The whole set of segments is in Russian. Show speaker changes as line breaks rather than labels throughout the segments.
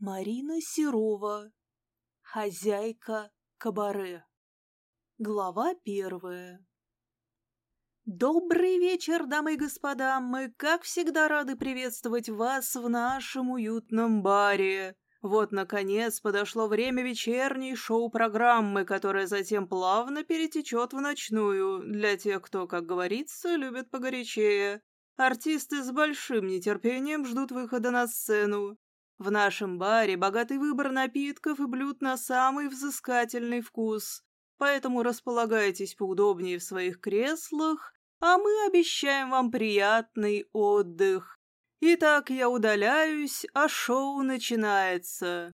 Марина Серова. Хозяйка кабаре. Глава первая. Добрый вечер, дамы и господа! Мы, как всегда, рады приветствовать вас в нашем уютном баре. Вот, наконец, подошло время вечерней шоу-программы, которая затем плавно перетечет в ночную, для тех, кто, как говорится, любит погорячее. Артисты с большим нетерпением ждут выхода на сцену. В нашем баре богатый выбор напитков и блюд на самый взыскательный вкус, поэтому располагайтесь поудобнее в своих креслах, а мы обещаем вам приятный отдых. Итак, я удаляюсь, а шоу начинается.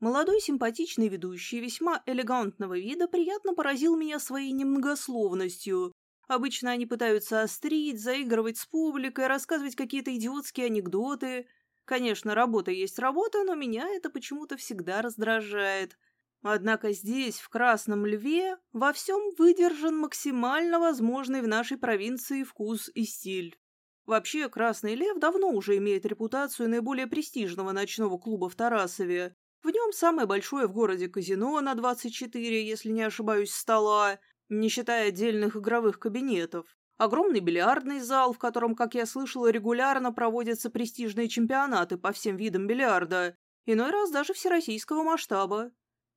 Молодой симпатичный ведущий, весьма элегантного вида, приятно поразил меня своей немногословностью. Обычно они пытаются острить, заигрывать с публикой, рассказывать какие-то идиотские анекдоты – Конечно, работа есть работа, но меня это почему-то всегда раздражает. Однако здесь, в Красном Льве, во всем выдержан максимально возможный в нашей провинции вкус и стиль. Вообще, Красный Лев давно уже имеет репутацию наиболее престижного ночного клуба в Тарасове. В нем самое большое в городе казино на 24, если не ошибаюсь, стола, не считая отдельных игровых кабинетов. Огромный бильярдный зал, в котором, как я слышала, регулярно проводятся престижные чемпионаты по всем видам бильярда, иной раз даже всероссийского масштаба.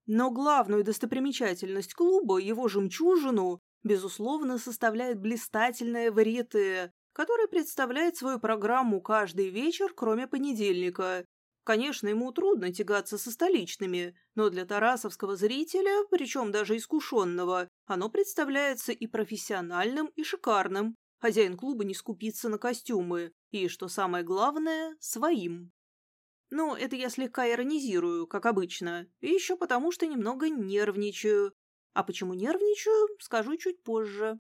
Но главную достопримечательность клуба, его жемчужину, безусловно, составляет блистательное варьете, которое представляет свою программу каждый вечер, кроме понедельника, Конечно, ему трудно тягаться со столичными, но для тарасовского зрителя, причем даже искушенного, оно представляется и профессиональным, и шикарным. Хозяин клуба не скупится на костюмы. И, что самое главное, своим. Ну, это я слегка иронизирую, как обычно. И еще потому, что немного нервничаю. А почему нервничаю, скажу чуть позже.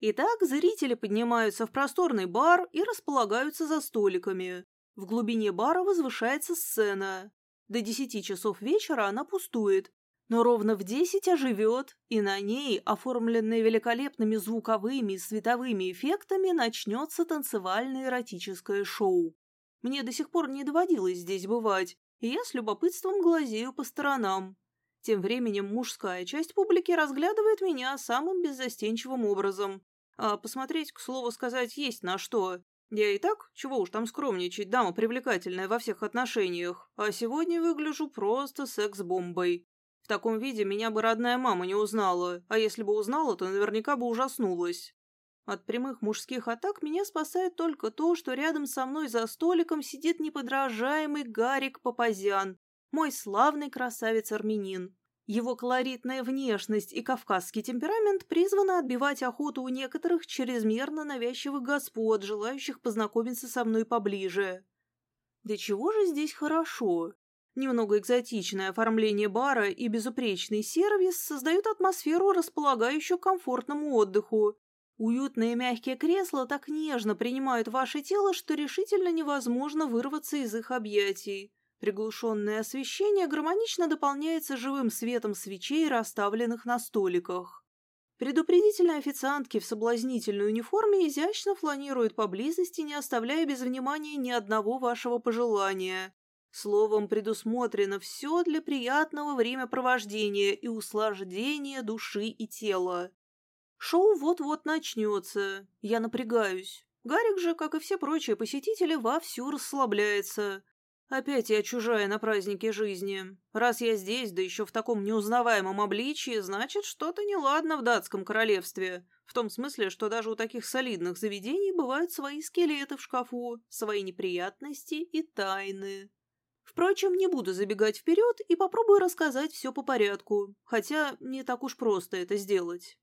Итак, зрители поднимаются в просторный бар и располагаются за столиками. В глубине бара возвышается сцена. До десяти часов вечера она пустует, но ровно в десять оживет, и на ней, оформленной великолепными звуковыми и световыми эффектами, начнется танцевальное эротическое шоу. Мне до сих пор не доводилось здесь бывать, и я с любопытством глазею по сторонам. Тем временем мужская часть публики разглядывает меня самым беззастенчивым образом. А посмотреть, к слову сказать, есть на что. Я и так, чего уж там скромничать, дама привлекательная во всех отношениях, а сегодня выгляжу просто секс-бомбой. В таком виде меня бы родная мама не узнала, а если бы узнала, то наверняка бы ужаснулась. От прямых мужских атак меня спасает только то, что рядом со мной за столиком сидит неподражаемый Гарик Папазян, мой славный красавец-армянин. Его колоритная внешность и кавказский темперамент призваны отбивать охоту у некоторых чрезмерно навязчивых господ, желающих познакомиться со мной поближе. Да чего же здесь хорошо? Немного экзотичное оформление бара и безупречный сервис создают атмосферу, располагающую комфортному отдыху. Уютные мягкие кресла так нежно принимают ваше тело, что решительно невозможно вырваться из их объятий. Приглушенное освещение гармонично дополняется живым светом свечей, расставленных на столиках. Предупредительные официантки в соблазнительной униформе изящно фланируют поблизости, не оставляя без внимания ни одного вашего пожелания. Словом, предусмотрено все для приятного времяпровождения и услаждения души и тела. Шоу вот-вот начнется. Я напрягаюсь. Гарик же, как и все прочие посетители, вовсю расслабляется. Опять я чужая на празднике жизни. Раз я здесь, да еще в таком неузнаваемом обличии, значит, что-то неладно в датском королевстве. В том смысле, что даже у таких солидных заведений бывают свои скелеты в шкафу, свои неприятности и тайны. Впрочем, не буду забегать вперед и попробую рассказать все по порядку, хотя не так уж просто это сделать.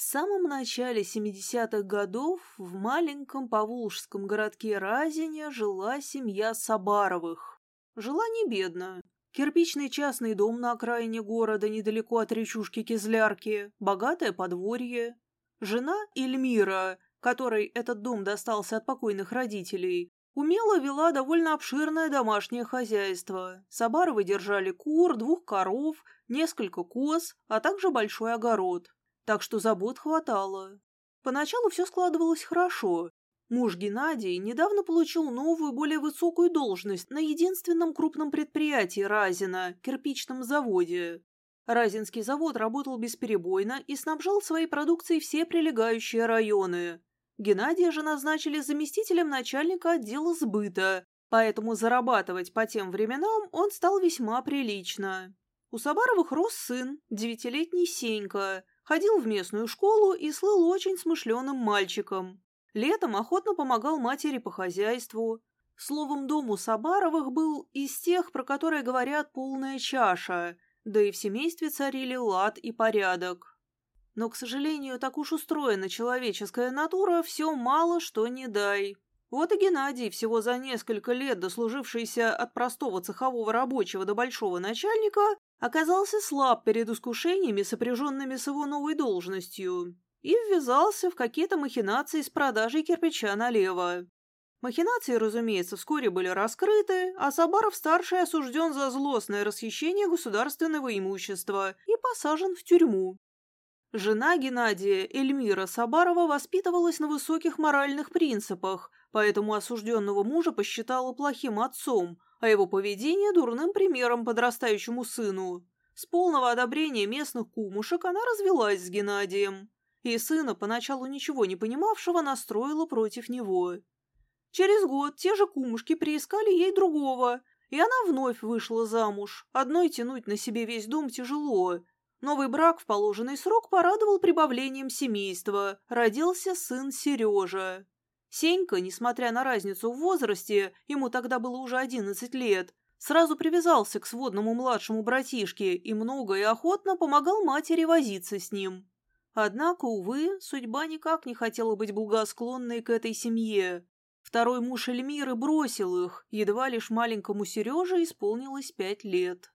В самом начале 70-х годов в маленьком поволжском городке Разине жила семья Сабаровых. Жила не бедно. Кирпичный частный дом на окраине города, недалеко от речушки Кизлярки, богатое подворье. Жена Эльмира, которой этот дом достался от покойных родителей, умело вела довольно обширное домашнее хозяйство. Сабаровы держали кур, двух коров, несколько коз, а также большой огород так что забот хватало. Поначалу все складывалось хорошо. Муж Геннадий недавно получил новую, более высокую должность на единственном крупном предприятии Разина – кирпичном заводе. Разинский завод работал бесперебойно и снабжал своей продукцией все прилегающие районы. Геннадия же назначили заместителем начальника отдела сбыта, поэтому зарабатывать по тем временам он стал весьма прилично. У Сабаровых рос сын, девятилетний Сенька, ходил в местную школу и слыл очень смышленым мальчиком. Летом охотно помогал матери по хозяйству. Словом, дом у Сабаровых был из тех, про которые говорят «полная чаша», да и в семействе царили лад и порядок. Но, к сожалению, так уж устроена человеческая натура, все мало что не дай. Вот и Геннадий, всего за несколько лет дослужившийся от простого цехового рабочего до большого начальника, оказался слаб перед искушениями, сопряженными с его новой должностью и ввязался в какие-то махинации с продажей кирпича налево. Махинации, разумеется, вскоре были раскрыты, а Сабаров-старший осужден за злостное расхищение государственного имущества и посажен в тюрьму. Жена Геннадия, Эльмира Сабарова, воспитывалась на высоких моральных принципах, поэтому осужденного мужа посчитала плохим отцом, а его поведение – дурным примером подрастающему сыну. С полного одобрения местных кумушек она развелась с Геннадием и сына, поначалу ничего не понимавшего, настроила против него. Через год те же кумушки приискали ей другого, и она вновь вышла замуж. Одной тянуть на себе весь дом тяжело. Новый брак в положенный срок порадовал прибавлением семейства. Родился сын Сережа. Сенька, несмотря на разницу в возрасте, ему тогда было уже одиннадцать лет, сразу привязался к сводному младшему братишке и много и охотно помогал матери возиться с ним. Однако, увы, судьба никак не хотела быть благосклонной к этой семье. Второй муж Эльмиры бросил их, едва лишь маленькому Сереже исполнилось пять лет.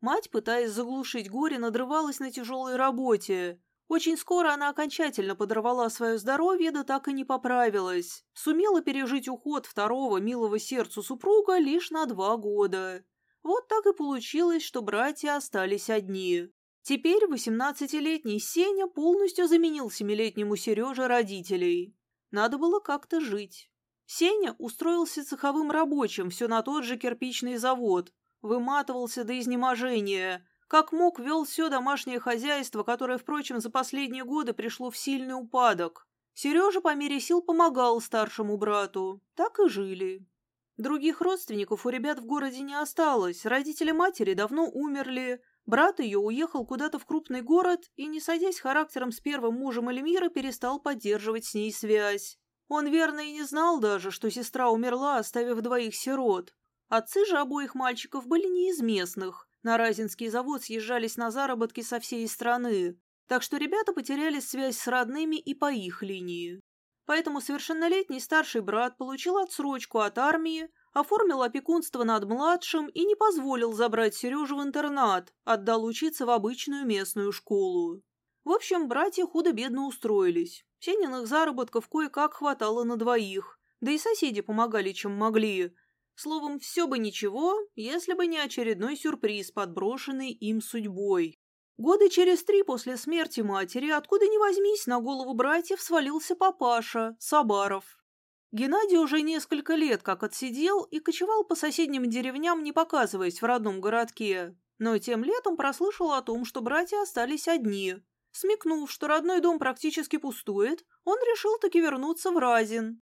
Мать, пытаясь заглушить горе, надрывалась на тяжелой работе. Очень скоро она окончательно подорвала свое здоровье, да так и не поправилась. Сумела пережить уход второго милого сердцу супруга лишь на два года. Вот так и получилось, что братья остались одни. Теперь восемнадцатилетний Сеня полностью заменил семилетнему Сереже родителей. Надо было как-то жить. Сеня устроился цеховым рабочим все на тот же кирпичный завод, выматывался до изнеможения, как мог вел все домашнее хозяйство, которое, впрочем, за последние годы пришло в сильный упадок. Сережа по мере сил помогал старшему брату. Так и жили. Других родственников у ребят в городе не осталось, родители матери давно умерли, Брат ее уехал куда-то в крупный город и, не садясь характером с первым мужем Эльмира, перестал поддерживать с ней связь. Он верно и не знал даже, что сестра умерла, оставив двоих сирот. Отцы же обоих мальчиков были не из местных. На Разинский завод съезжались на заработки со всей страны. Так что ребята потеряли связь с родными и по их линии. Поэтому совершеннолетний старший брат получил отсрочку от армии, оформил опекунство над младшим и не позволил забрать Сережу в интернат, отдал учиться в обычную местную школу. В общем, братья худо-бедно устроились. Сениных заработков кое-как хватало на двоих, да и соседи помогали, чем могли. Словом, все бы ничего, если бы не очередной сюрприз, подброшенный им судьбой. Годы через три после смерти матери, откуда ни возьмись, на голову братьев свалился папаша, Сабаров. Геннадий уже несколько лет как отсидел и кочевал по соседним деревням, не показываясь в родном городке. Но тем летом прослышал о том, что братья остались одни. Смекнув, что родной дом практически пустует, он решил таки вернуться в Разин.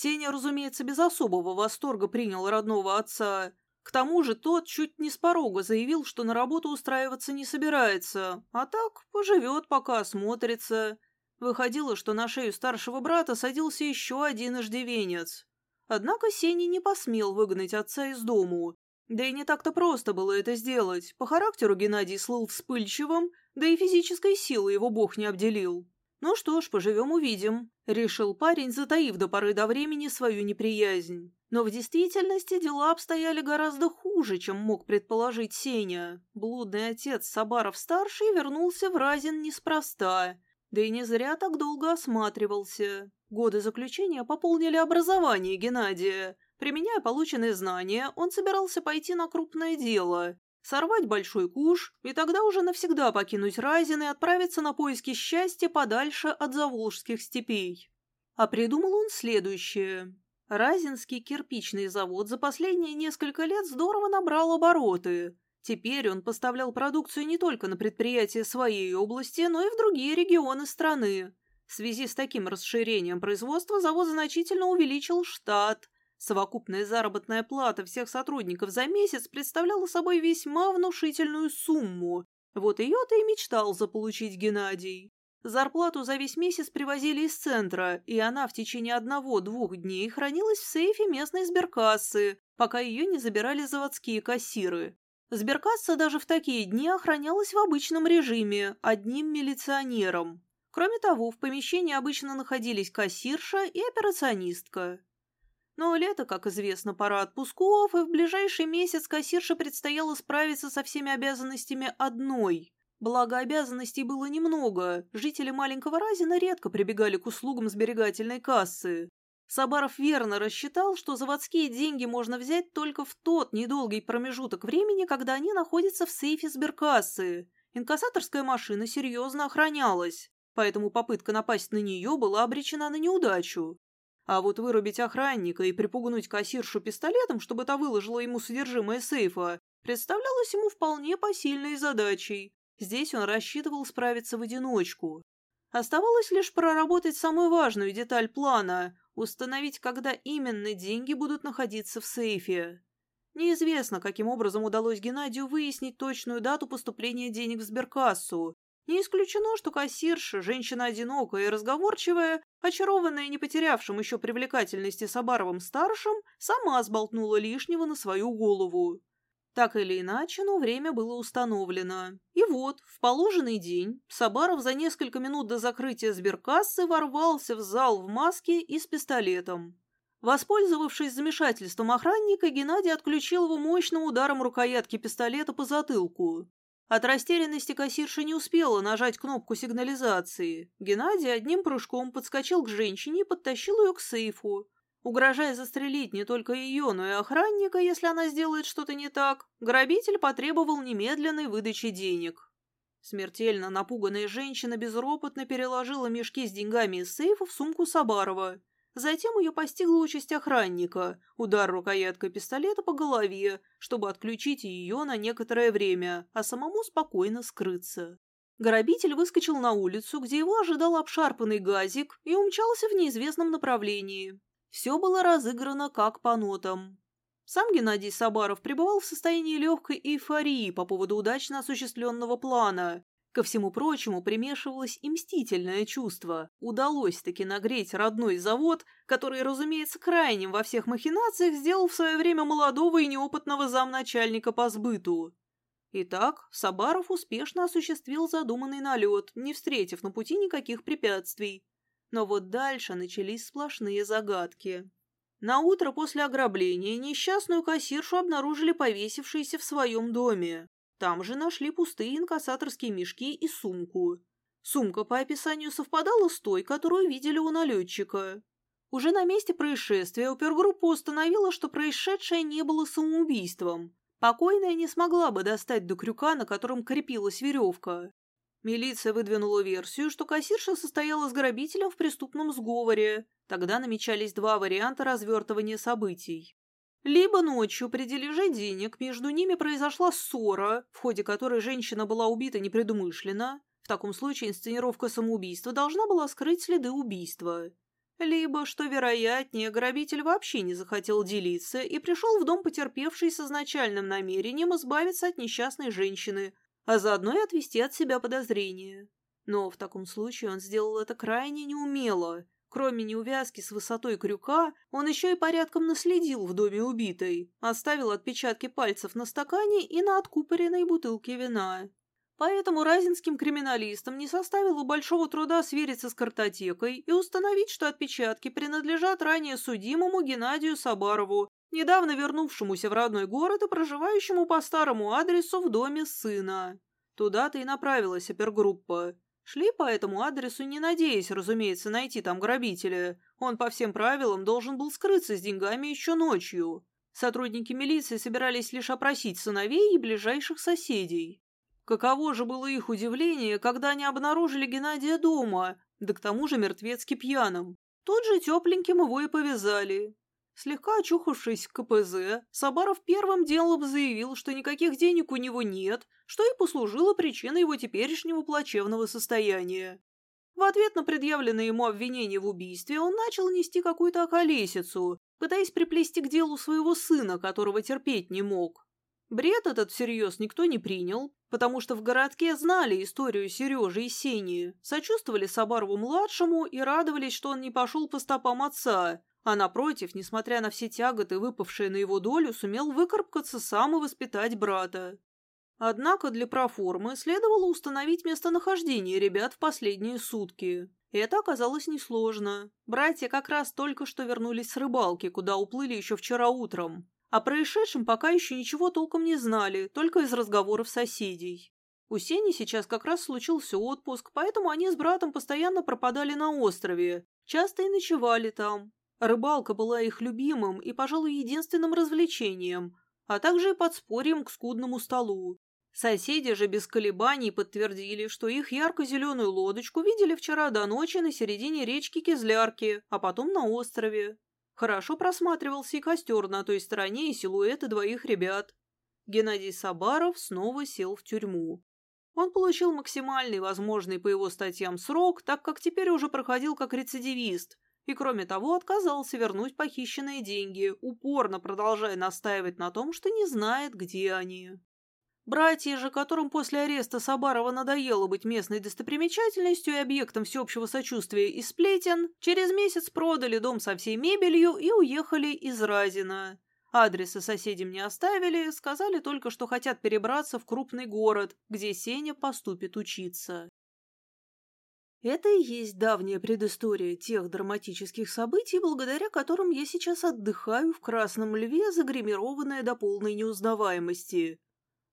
Сеня, разумеется, без особого восторга принял родного отца. К тому же тот чуть не с порога заявил, что на работу устраиваться не собирается, а так поживет, пока осмотрится. Выходило, что на шею старшего брата садился еще один иждивенец. Однако Сеня не посмел выгнать отца из дому. Да и не так-то просто было это сделать. По характеру Геннадий слыл вспыльчивым, да и физической силы его бог не обделил. «Ну что ж, поживем-увидим», — решил парень, затаив до поры до времени свою неприязнь. Но в действительности дела обстояли гораздо хуже, чем мог предположить Сеня. Блудный отец Сабаров-старший вернулся в Разин неспроста — да и не зря так долго осматривался. Годы заключения пополнили образование Геннадия. Применяя полученные знания, он собирался пойти на крупное дело, сорвать большой куш и тогда уже навсегда покинуть Райзен и отправиться на поиски счастья подальше от заволжских степей. А придумал он следующее. Разинский кирпичный завод за последние несколько лет здорово набрал обороты. Теперь он поставлял продукцию не только на предприятия своей области, но и в другие регионы страны. В связи с таким расширением производства завод значительно увеличил штат. Совокупная заработная плата всех сотрудников за месяц представляла собой весьма внушительную сумму. Вот ее-то и мечтал заполучить Геннадий. Зарплату за весь месяц привозили из центра, и она в течение одного-двух дней хранилась в сейфе местной сберкассы, пока ее не забирали заводские кассиры. Сберкасса даже в такие дни охранялась в обычном режиме, одним милиционером. Кроме того, в помещении обычно находились кассирша и операционистка. Но лето, как известно, пора отпусков, и в ближайший месяц кассирше предстояло справиться со всеми обязанностями одной. Благо, обязанностей было немного, жители маленького Разина редко прибегали к услугам сберегательной кассы. Сабаров верно рассчитал, что заводские деньги можно взять только в тот недолгий промежуток времени, когда они находятся в сейфе сберкассы. Инкассаторская машина серьезно охранялась, поэтому попытка напасть на нее была обречена на неудачу. А вот вырубить охранника и припугнуть кассиршу пистолетом, чтобы та выложила ему содержимое сейфа, представлялось ему вполне посильной задачей. Здесь он рассчитывал справиться в одиночку. Оставалось лишь проработать самую важную деталь плана установить, когда именно деньги будут находиться в сейфе. Неизвестно, каким образом удалось Геннадию выяснить точную дату поступления денег в сберкассу. Не исключено, что кассирша, женщина одинокая и разговорчивая, очарованная не потерявшим еще привлекательности Сабаровым-старшим, сама сболтнула лишнего на свою голову. Так или иначе, но время было установлено. И вот, в положенный день, Сабаров за несколько минут до закрытия сберкассы ворвался в зал в маске и с пистолетом. Воспользовавшись замешательством охранника, Геннадий отключил его мощным ударом рукоятки пистолета по затылку. От растерянности кассирша не успела нажать кнопку сигнализации. Геннадий одним прыжком подскочил к женщине и подтащил ее к сейфу. Угрожая застрелить не только ее, но и охранника, если она сделает что-то не так, грабитель потребовал немедленной выдачи денег. Смертельно напуганная женщина безропотно переложила мешки с деньгами из сейфа в сумку Сабарова. Затем ее постигла участь охранника, удар рукояткой пистолета по голове, чтобы отключить ее на некоторое время, а самому спокойно скрыться. Грабитель выскочил на улицу, где его ожидал обшарпанный газик, и умчался в неизвестном направлении. Все было разыграно как по нотам. Сам Геннадий Сабаров пребывал в состоянии легкой эйфории по поводу удачно осуществленного плана. Ко всему прочему примешивалось и мстительное чувство. Удалось-таки нагреть родной завод, который, разумеется, крайним во всех махинациях сделал в свое время молодого и неопытного замначальника по сбыту. Итак, Сабаров успешно осуществил задуманный налет, не встретив на пути никаких препятствий. Но вот дальше начались сплошные загадки. На утро после ограбления несчастную кассиршу обнаружили повесившейся в своем доме. Там же нашли пустые инкассаторские мешки и сумку. Сумка по описанию совпадала с той, которую видели у налетчика. Уже на месте происшествия опергруппа установила, что происшедшее не было самоубийством. Покойная не смогла бы достать до крюка, на котором крепилась веревка. Милиция выдвинула версию, что кассирша состояла с грабителем в преступном сговоре. Тогда намечались два варианта развертывания событий. Либо ночью при дележе денег между ними произошла ссора, в ходе которой женщина была убита непредумышленно. В таком случае инсценировка самоубийства должна была скрыть следы убийства. Либо, что вероятнее, грабитель вообще не захотел делиться и пришел в дом потерпевший с изначальным намерением избавиться от несчастной женщины, а заодно и отвести от себя подозрения. Но в таком случае он сделал это крайне неумело. Кроме неувязки с высотой крюка, он еще и порядком наследил в доме убитой, оставил отпечатки пальцев на стакане и на откупоренной бутылке вина. Поэтому разинским криминалистам не составило большого труда свериться с картотекой и установить, что отпечатки принадлежат ранее судимому Геннадию Сабарову, недавно вернувшемуся в родной город и проживающему по старому адресу в доме сына. Туда-то и направилась опергруппа. Шли по этому адресу, не надеясь, разумеется, найти там грабителя. Он по всем правилам должен был скрыться с деньгами еще ночью. Сотрудники милиции собирались лишь опросить сыновей и ближайших соседей. Каково же было их удивление, когда они обнаружили Геннадия дома, да к тому же мертвецки пьяным. Тут же тепленьким его и повязали. Слегка очухавшись к КПЗ, Сабаров первым делом заявил, что никаких денег у него нет, что и послужило причиной его теперешнего плачевного состояния. В ответ на предъявленное ему обвинение в убийстве он начал нести какую-то околесицу, пытаясь приплести к делу своего сына, которого терпеть не мог. Бред этот всерьез никто не принял, потому что в городке знали историю Сережи и Сени, сочувствовали Сабарову-младшему и радовались, что он не пошел по стопам отца, а напротив, несмотря на все тяготы, выпавшие на его долю, сумел выкарабкаться сам и воспитать брата. Однако для проформы следовало установить местонахождение ребят в последние сутки. Это оказалось несложно. Братья как раз только что вернулись с рыбалки, куда уплыли еще вчера утром. О происшедшем пока еще ничего толком не знали, только из разговоров соседей. У Сени сейчас как раз случился отпуск, поэтому они с братом постоянно пропадали на острове, часто и ночевали там. Рыбалка была их любимым и, пожалуй, единственным развлечением, а также и подспорьем к скудному столу. Соседи же без колебаний подтвердили, что их ярко-зеленую лодочку видели вчера до ночи на середине речки Кизлярки, а потом на острове. Хорошо просматривался и костер на той стороне, и силуэты двоих ребят. Геннадий Сабаров снова сел в тюрьму. Он получил максимальный возможный по его статьям срок, так как теперь уже проходил как рецидивист, и, кроме того, отказался вернуть похищенные деньги, упорно продолжая настаивать на том, что не знает, где они. Братья же, которым после ареста Сабарова надоело быть местной достопримечательностью и объектом всеобщего сочувствия и сплетен, через месяц продали дом со всей мебелью и уехали из Разина. Адресы соседям не оставили, сказали только, что хотят перебраться в крупный город, где Сеня поступит учиться. Это и есть давняя предыстория тех драматических событий, благодаря которым я сейчас отдыхаю в Красном Льве, загримированная до полной неузнаваемости.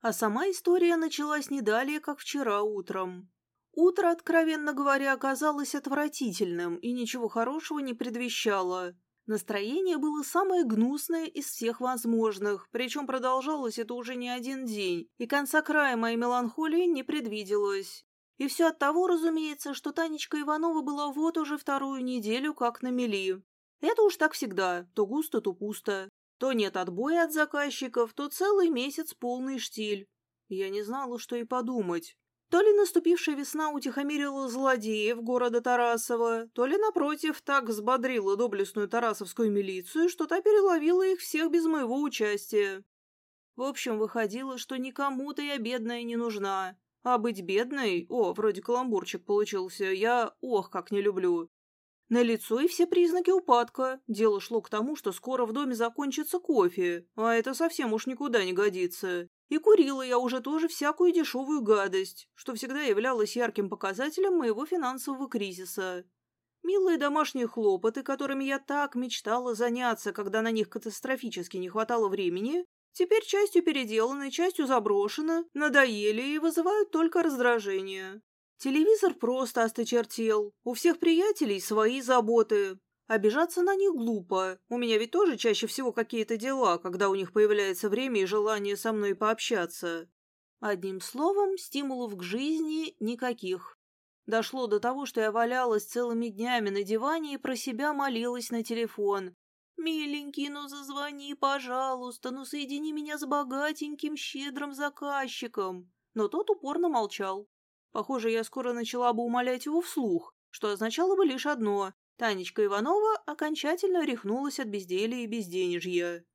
А сама история началась не далее, как вчера утром. Утро, откровенно говоря, оказалось отвратительным и ничего хорошего не предвещало. Настроение было самое гнусное из всех возможных, причем продолжалось это уже не один день, и конца края моей меланхолии не предвиделось. И все от того, разумеется, что Танечка Иванова была вот уже вторую неделю как на мели. Это уж так всегда, то густо, то пусто. То нет отбоя от заказчиков, то целый месяц полный штиль. Я не знала, что и подумать. То ли наступившая весна утихомирила злодеев города Тарасова, то ли, напротив, так взбодрила доблестную тарасовскую милицию, что та переловила их всех без моего участия. В общем, выходило, что никому-то я бедная не нужна. А быть бедной, о, вроде каламбурчик получился, я ох, как не люблю. На лицо и все признаки упадка. Дело шло к тому, что скоро в доме закончится кофе, а это совсем уж никуда не годится. И курила я уже тоже всякую дешевую гадость, что всегда являлось ярким показателем моего финансового кризиса. Милые домашние хлопоты, которыми я так мечтала заняться, когда на них катастрофически не хватало времени, теперь частью переделаны, частью заброшены, надоели и вызывают только раздражение. Телевизор просто осточертел. У всех приятелей свои заботы. Обижаться на них глупо. У меня ведь тоже чаще всего какие-то дела, когда у них появляется время и желание со мной пообщаться. Одним словом, стимулов к жизни никаких. Дошло до того, что я валялась целыми днями на диване и про себя молилась на телефон. «Миленький, ну зазвони, пожалуйста, ну соедини меня с богатеньким, щедрым заказчиком». Но тот упорно молчал. Похоже, я скоро начала бы умолять его вслух, что означало бы лишь одно – Танечка Иванова окончательно рехнулась от безделия и безденежья.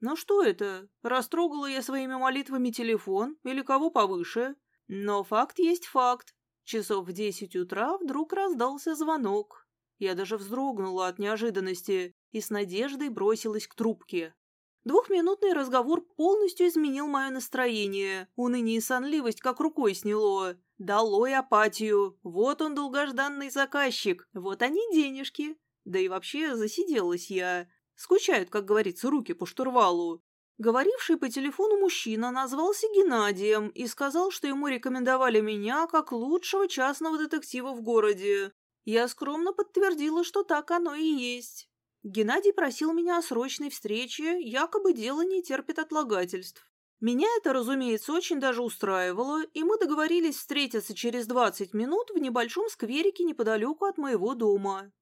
Ну что это? Растрогала я своими молитвами телефон или кого повыше? Но факт есть факт. Часов в десять утра вдруг раздался звонок. Я даже вздрогнула от неожиданности и с надеждой бросилась к трубке. Двухминутный разговор полностью изменил мое настроение. Уныние и сонливость как рукой сняло. Долой апатию. Вот он, долгожданный заказчик. Вот они денежки. Да и вообще засиделась я. Скучают, как говорится, руки по штурвалу. Говоривший по телефону мужчина назвался Геннадием и сказал, что ему рекомендовали меня как лучшего частного детектива в городе. Я скромно подтвердила, что так оно и есть. Геннадий просил меня о срочной встрече, якобы дело не терпит отлагательств. Меня это, разумеется, очень даже устраивало, и мы договорились встретиться через 20 минут в небольшом скверике неподалеку от моего дома.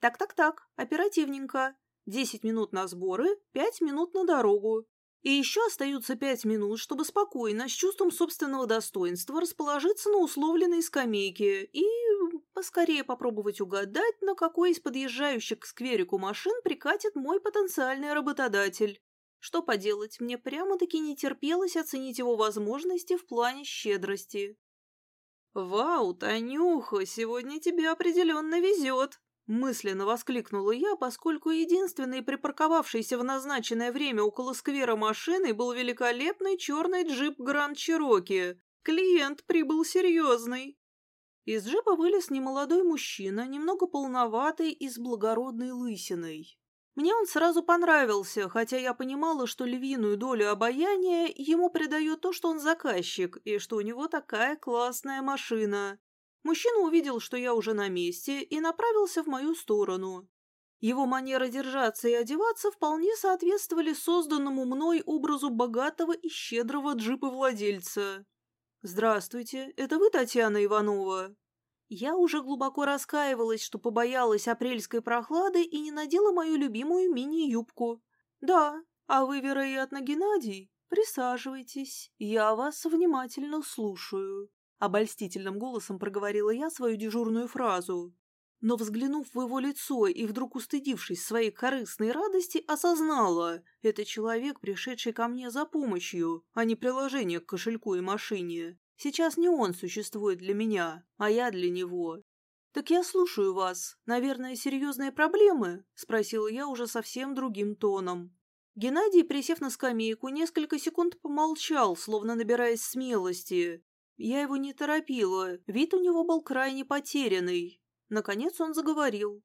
Так-так-так, оперативненько. Десять минут на сборы, пять минут на дорогу. И еще остаются пять минут, чтобы спокойно, с чувством собственного достоинства, расположиться на условленной скамейке и поскорее попробовать угадать, на какой из подъезжающих к скверику машин прикатит мой потенциальный работодатель. Что поделать, мне прямо-таки не терпелось оценить его возможности в плане щедрости. «Вау, Танюха, сегодня тебе определенно везет!» Мысленно воскликнула я, поскольку единственной припарковавшейся в назначенное время около сквера машиной был великолепный черный джип Гранд Чироки. Клиент прибыл серьезный. Из джипа вылез немолодой мужчина, немного полноватый и с благородной лысиной. Мне он сразу понравился, хотя я понимала, что львиную долю обаяния ему придает то, что он заказчик, и что у него такая классная машина. Мужчина увидел, что я уже на месте, и направился в мою сторону. Его манера держаться и одеваться вполне соответствовали созданному мной образу богатого и щедрого джипа-владельца. «Здравствуйте, это вы Татьяна Иванова?» Я уже глубоко раскаивалась, что побоялась апрельской прохлады и не надела мою любимую мини-юбку. «Да, а вы, вероятно, Геннадий? Присаживайтесь, я вас внимательно слушаю». Обольстительным голосом проговорила я свою дежурную фразу. Но, взглянув в его лицо и вдруг устыдившись своей корыстной радости, осознала, это человек, пришедший ко мне за помощью, а не приложение к кошельку и машине. Сейчас не он существует для меня, а я для него. «Так я слушаю вас. Наверное, серьезные проблемы?» – спросила я уже совсем другим тоном. Геннадий, присев на скамейку, несколько секунд помолчал, словно набираясь смелости, я его не торопила, вид у него был крайне потерянный. Наконец он заговорил.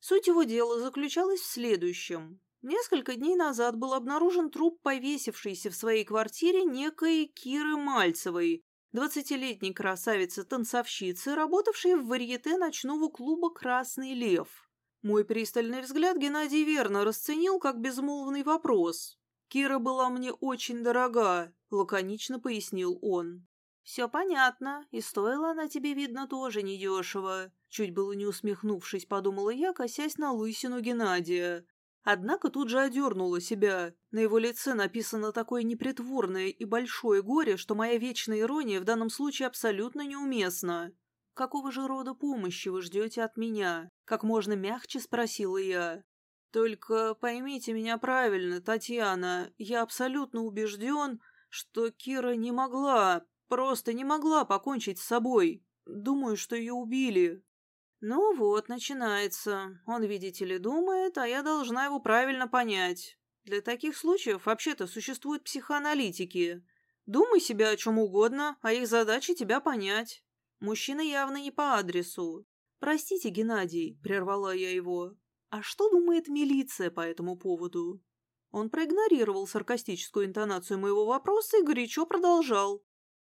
Суть его дела заключалась в следующем. Несколько дней назад был обнаружен труп повесившейся в своей квартире некой Киры Мальцевой, двадцатилетней красавицы-танцовщицы, работавшей в варьете ночного клуба «Красный лев». Мой пристальный взгляд Геннадий верно расценил как безмолвный вопрос. «Кира была мне очень дорога», — лаконично пояснил он. «Все понятно, и стоила она тебе, видно, тоже недешево», чуть было не усмехнувшись, подумала я, косясь на лысину Геннадия. Однако тут же одернула себя. На его лице написано такое непритворное и большое горе, что моя вечная ирония в данном случае абсолютно неуместна. «Какого же рода помощи вы ждете от меня?» Как можно мягче спросила я. «Только поймите меня правильно, Татьяна, я абсолютно убежден, что Кира не могла, Просто не могла покончить с собой. Думаю, что ее убили. Ну вот, начинается. Он, видите ли, думает, а я должна его правильно понять. Для таких случаев вообще-то существуют психоаналитики. Думай себе о чем угодно, а их задача тебя понять. Мужчина явно не по адресу. «Простите, Геннадий», — прервала я его. «А что думает милиция по этому поводу?» Он проигнорировал саркастическую интонацию моего вопроса и горячо продолжал.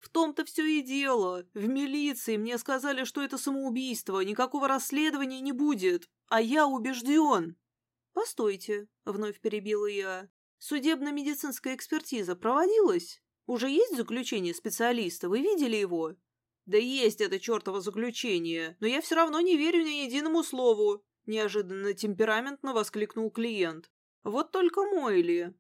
В том-то все и дело. В милиции мне сказали, что это самоубийство, никакого расследования не будет. А я убежден. Постойте, вновь перебила я. Судебно-медицинская экспертиза проводилась? Уже есть заключение специалиста? Вы видели его? Да есть это чертово заключение, но я все равно не верю ни единому слову. Неожиданно темпераментно воскликнул клиент. Вот только мой ли?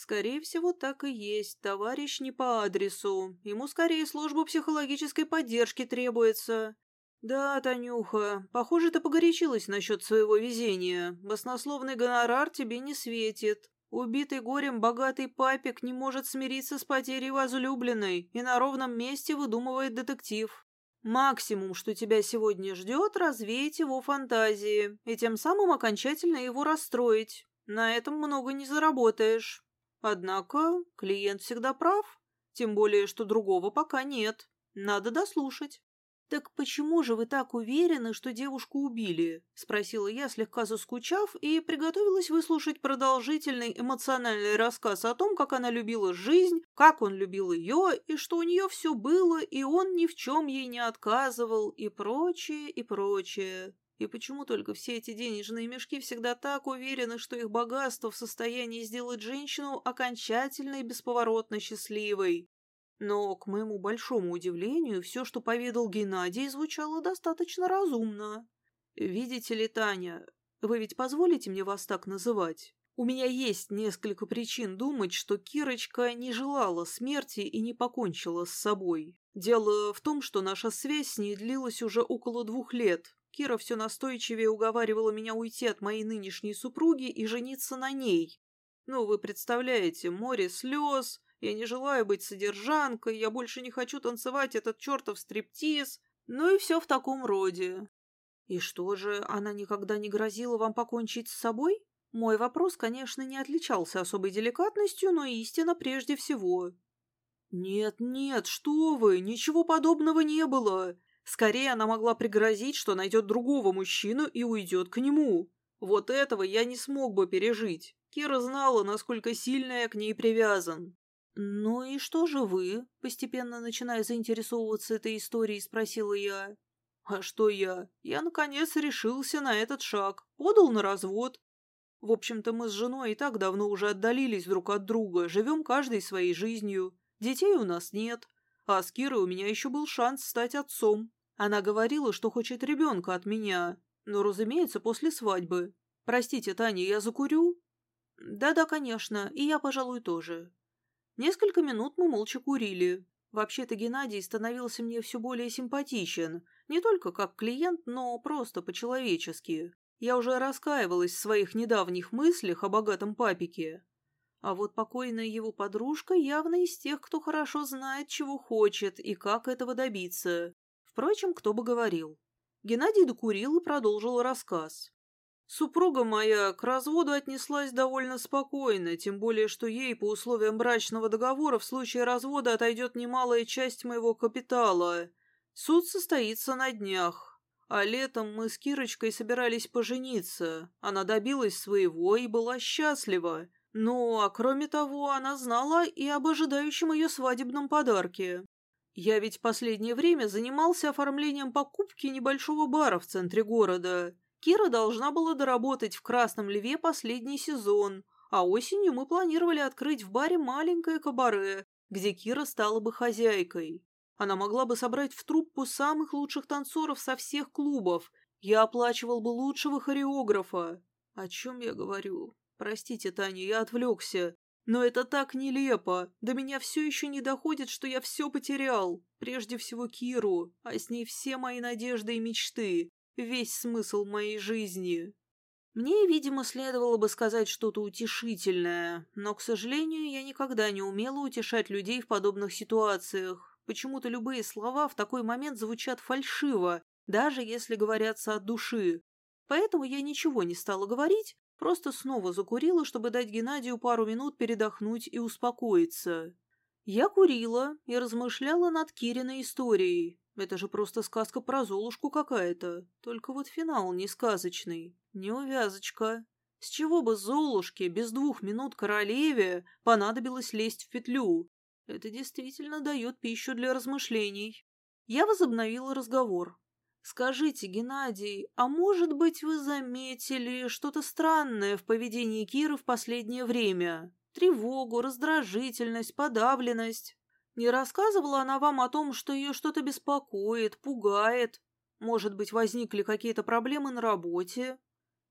Скорее всего, так и есть. Товарищ не по адресу. Ему скорее службу психологической поддержки требуется. Да, Танюха, похоже, ты погорячилась насчет своего везения. Баснословный гонорар тебе не светит. Убитый горем богатый папик не может смириться с потерей возлюбленной и на ровном месте выдумывает детектив. Максимум, что тебя сегодня ждет, развеять его фантазии и тем самым окончательно его расстроить. На этом много не заработаешь. Однако клиент всегда прав, тем более, что другого пока нет. Надо дослушать. «Так почему же вы так уверены, что девушку убили?» — спросила я, слегка заскучав, и приготовилась выслушать продолжительный эмоциональный рассказ о том, как она любила жизнь, как он любил ее, и что у нее все было, и он ни в чем ей не отказывал, и прочее, и прочее. И почему только все эти денежные мешки всегда так уверены, что их богатство в состоянии сделать женщину окончательно и бесповоротно счастливой? Но, к моему большому удивлению, все, что поведал Геннадий, звучало достаточно разумно. Видите ли, Таня, Вы ведь позволите мне вас так называть? У меня есть несколько причин думать, что Кирочка не желала смерти и не покончила с собой. Дело в том, что наша связь с ней длилась уже около двух лет. Кира все настойчивее уговаривала меня уйти от моей нынешней супруги и жениться на ней. Ну, вы представляете, море слез, я не желаю быть содержанкой, я больше не хочу танцевать этот чертов стриптиз, ну и все в таком роде. И что же, она никогда не грозила вам покончить с собой? Мой вопрос, конечно, не отличался особой деликатностью, но истина прежде всего. «Нет, нет, что вы, ничего подобного не было. Скорее она могла пригрозить, что найдет другого мужчину и уйдет к нему. Вот этого я не смог бы пережить. Кира знала, насколько сильно я к ней привязан». «Ну и что же вы?» – постепенно начиная заинтересовываться этой историей, спросила я. «А что я? Я, наконец, решился на этот шаг, подал на развод. В общем-то, мы с женой и так давно уже отдалились друг от друга, живем каждой своей жизнью. Детей у нас нет, а с Кирой у меня еще был шанс стать отцом. Она говорила, что хочет ребенка от меня, но, разумеется, после свадьбы. Простите, Таня, я закурю? Да-да, конечно, и я, пожалуй, тоже. Несколько минут мы молча курили. Вообще-то Геннадий становился мне все более симпатичен, не только как клиент, но просто по-человечески. Я уже раскаивалась в своих недавних мыслях о богатом папике. А вот покойная его подружка явно из тех, кто хорошо знает, чего хочет и как этого добиться. Впрочем, кто бы говорил. Геннадий докурил и продолжил рассказ. Супруга моя к разводу отнеслась довольно спокойно, тем более, что ей по условиям брачного договора в случае развода отойдет немалая часть моего капитала. Суд состоится на днях. А летом мы с Кирочкой собирались пожениться. Она добилась своего и была счастлива. Ну, а кроме того, она знала и об ожидающем ее свадебном подарке. Я ведь последнее время занимался оформлением покупки небольшого бара в центре города. Кира должна была доработать в «Красном льве» последний сезон, а осенью мы планировали открыть в баре маленькое кабаре, где Кира стала бы хозяйкой. Она могла бы собрать в труппу самых лучших танцоров со всех клубов. Я оплачивал бы лучшего хореографа. О чем я говорю? Простите, Таня, я отвлекся. Но это так нелепо. До меня все еще не доходит, что я все потерял. Прежде всего Киру, а с ней все мои надежды и мечты. Весь смысл моей жизни. Мне, видимо, следовало бы сказать что-то утешительное, но, к сожалению, я никогда не умела утешать людей в подобных ситуациях. Почему-то любые слова в такой момент звучат фальшиво, даже если говорятся от души. Поэтому я ничего не стала говорить, просто снова закурила, чтобы дать Геннадию пару минут передохнуть и успокоиться. Я курила и размышляла над Кириной историей. Это же просто сказка про Золушку какая-то. Только вот финал не сказочный. Неувязочка. С чего бы Золушке без двух минут королеве понадобилось лезть в петлю? Это действительно дает пищу для размышлений. Я возобновила разговор. «Скажите, Геннадий, а может быть вы заметили что-то странное в поведении Киры в последнее время? Тревогу, раздражительность, подавленность? Не рассказывала она вам о том, что ее что-то беспокоит, пугает? Может быть, возникли какие-то проблемы на работе?»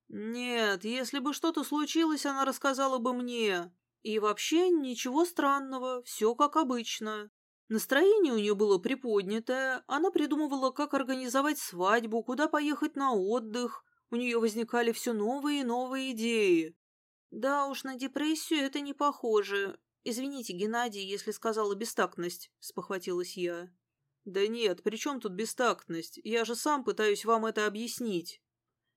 «Нет, если бы что-то случилось, она рассказала бы мне. И вообще ничего странного, все как обычно. Настроение у нее было приподнятое, она придумывала, как организовать свадьбу, куда поехать на отдых. У нее возникали все новые и новые идеи. Да уж, на депрессию это не похоже. Извините, Геннадий, если сказала бестактность, спохватилась я. Да нет, при чем тут бестактность? Я же сам пытаюсь вам это объяснить.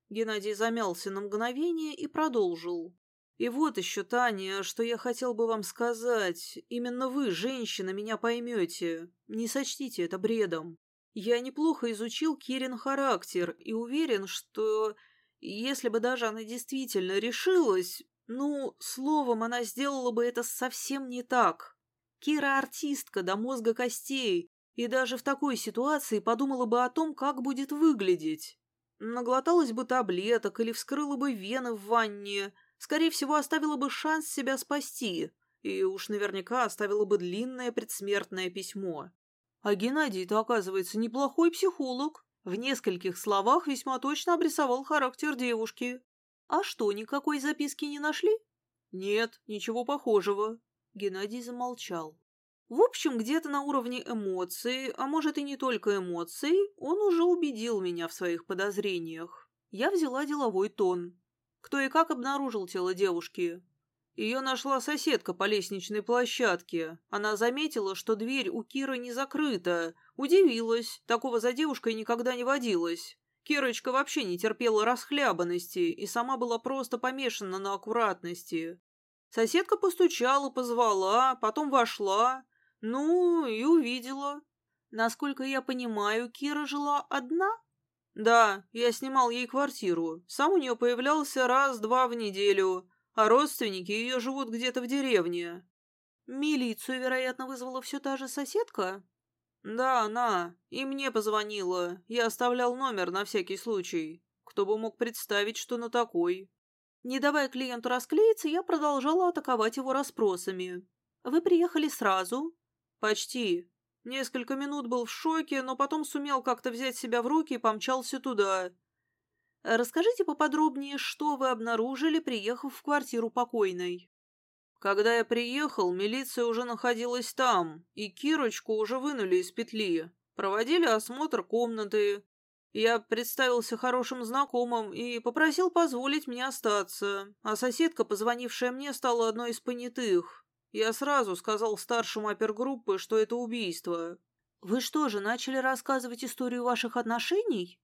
Геннадий замялся на мгновение и продолжил. И вот еще, Таня, что я хотел бы вам сказать. Именно вы, женщина, меня поймете. Не сочтите это бредом. Я неплохо изучил Кирин характер и уверен, что если бы даже она действительно решилась, ну, словом, она сделала бы это совсем не так. Кира артистка до мозга костей, и даже в такой ситуации подумала бы о том, как будет выглядеть. Наглоталась бы таблеток или вскрыла бы вены в ванне – скорее всего, оставила бы шанс себя спасти, и уж наверняка оставила бы длинное предсмертное письмо. А Геннадий-то, оказывается, неплохой психолог. В нескольких словах весьма точно обрисовал характер девушки. А что, никакой записки не нашли? Нет, ничего похожего. Геннадий замолчал. В общем, где-то на уровне эмоций, а может и не только эмоций, он уже убедил меня в своих подозрениях. Я взяла деловой тон. Кто и как обнаружил тело девушки? Ее нашла соседка по лестничной площадке. Она заметила, что дверь у Киры не закрыта. Удивилась, такого за девушкой никогда не водилось. Кирочка вообще не терпела расхлябанности и сама была просто помешана на аккуратности. Соседка постучала, позвала, потом вошла, ну и увидела. Насколько я понимаю, Кира жила одна? Да, я снимал ей квартиру. Сам у нее появлялся раз-два в неделю, а родственники ее живут где-то в деревне. Милицию, вероятно, вызвала все та же соседка? Да, она. И мне позвонила. Я оставлял номер на всякий случай. Кто бы мог представить, что на такой. Не давая клиенту расклеиться, я продолжала атаковать его расспросами. «Вы приехали сразу?» «Почти. Несколько минут был в шоке, но потом сумел как-то взять себя в руки и помчался туда. Расскажите поподробнее, что вы обнаружили, приехав в квартиру покойной». Когда я приехал, милиция уже находилась там, и Кирочку уже вынули из петли. Проводили осмотр комнаты, я представился хорошим знакомым и попросил позволить мне остаться, а соседка, позвонившая мне, стала одной из понятых. Я сразу сказал старшему опергруппы, что это убийство. «Вы что же, начали рассказывать историю ваших отношений?»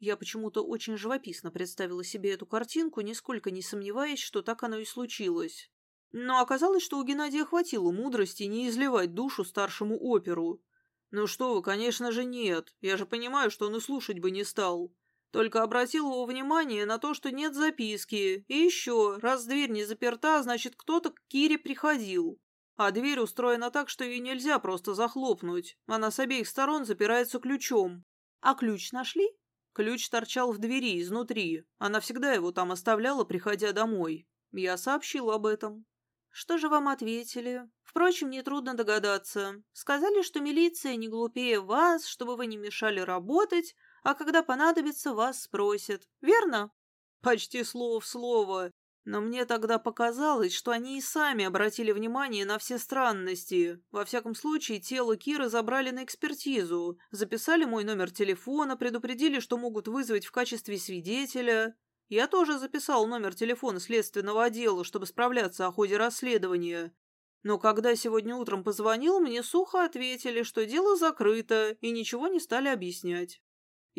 Я почему-то очень живописно представила себе эту картинку, нисколько не сомневаясь, что так оно и случилось. Но оказалось, что у Геннадия хватило мудрости не изливать душу старшему оперу, «Ну что вы, конечно же нет. Я же понимаю, что он и слушать бы не стал. Только обратил его внимание на то, что нет записки. И еще, раз дверь не заперта, значит, кто-то к Кире приходил. А дверь устроена так, что ее нельзя просто захлопнуть. Она с обеих сторон запирается ключом. А ключ нашли? Ключ торчал в двери изнутри. Она всегда его там оставляла, приходя домой. Я сообщил об этом. Что же вам ответили? Впрочем, нетрудно догадаться. Сказали, что милиция не глупее вас, чтобы вы не мешали работать, а когда понадобится, вас спросят. Верно? Почти слово в слово. Но мне тогда показалось, что они и сами обратили внимание на все странности. Во всяком случае, тело Киры забрали на экспертизу, записали мой номер телефона, предупредили, что могут вызвать в качестве свидетеля. Я тоже записал номер телефона следственного отдела, чтобы справляться о ходе расследования. Но когда сегодня утром позвонил, мне сухо ответили, что дело закрыто, и ничего не стали объяснять.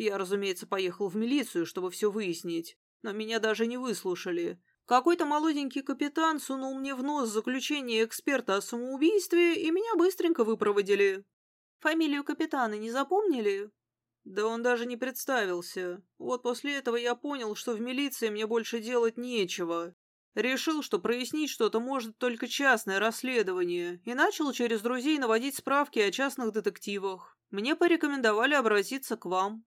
Я, разумеется, поехал в милицию, чтобы все выяснить, но меня даже не выслушали. Какой-то молоденький капитан сунул мне в нос заключение эксперта о самоубийстве, и меня быстренько выпроводили. Фамилию капитана не запомнили? Да он даже не представился. Вот после этого я понял, что в милиции мне больше делать нечего. Решил, что прояснить что-то может только частное расследование, и начал через друзей наводить справки о частных детективах. Мне порекомендовали обратиться к вам.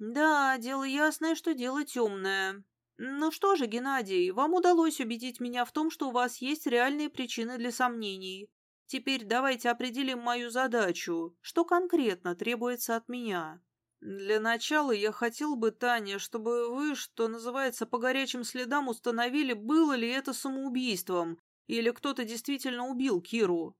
Да, дело ясное, что дело темное. Ну что же, Геннадий, вам удалось убедить меня в том, что у вас есть реальные причины для сомнений. Теперь давайте определим мою задачу. Что конкретно требуется от меня? «Для начала я хотел бы, Таня, чтобы вы, что называется, по горячим следам установили, было ли это самоубийством, или кто-то действительно убил Киру».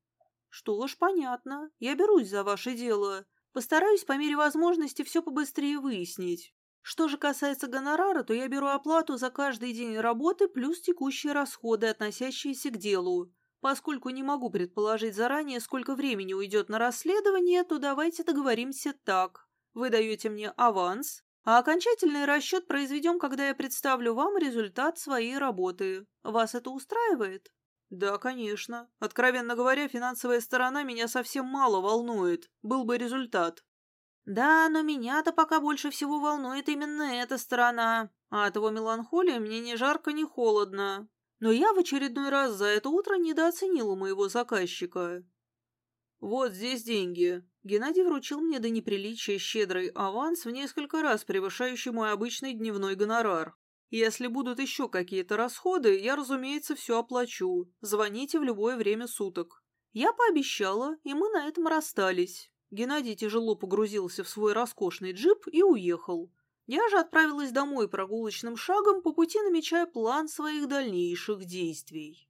«Что ж, понятно. Я берусь за ваше дело. Постараюсь по мере возможности все побыстрее выяснить. Что же касается гонорара, то я беру оплату за каждый день работы плюс текущие расходы, относящиеся к делу. Поскольку не могу предположить заранее, сколько времени уйдет на расследование, то давайте договоримся так». Вы даете мне аванс, а окончательный расчет произведем, когда я представлю вам результат своей работы. Вас это устраивает? Да, конечно. Откровенно говоря, финансовая сторона меня совсем мало волнует. Был бы результат. Да, но меня-то пока больше всего волнует именно эта сторона. А от его меланхолии мне ни жарко, ни холодно. Но я в очередной раз за это утро недооценила моего заказчика. Вот здесь деньги. Геннадий вручил мне до неприличия щедрый аванс в несколько раз превышающий мой обычный дневной гонорар. Если будут еще какие-то расходы, я, разумеется, все оплачу. Звоните в любое время суток. Я пообещала, и мы на этом расстались. Геннадий тяжело погрузился в свой роскошный джип и уехал. Я же отправилась домой прогулочным шагом, по пути намечая план своих дальнейших действий.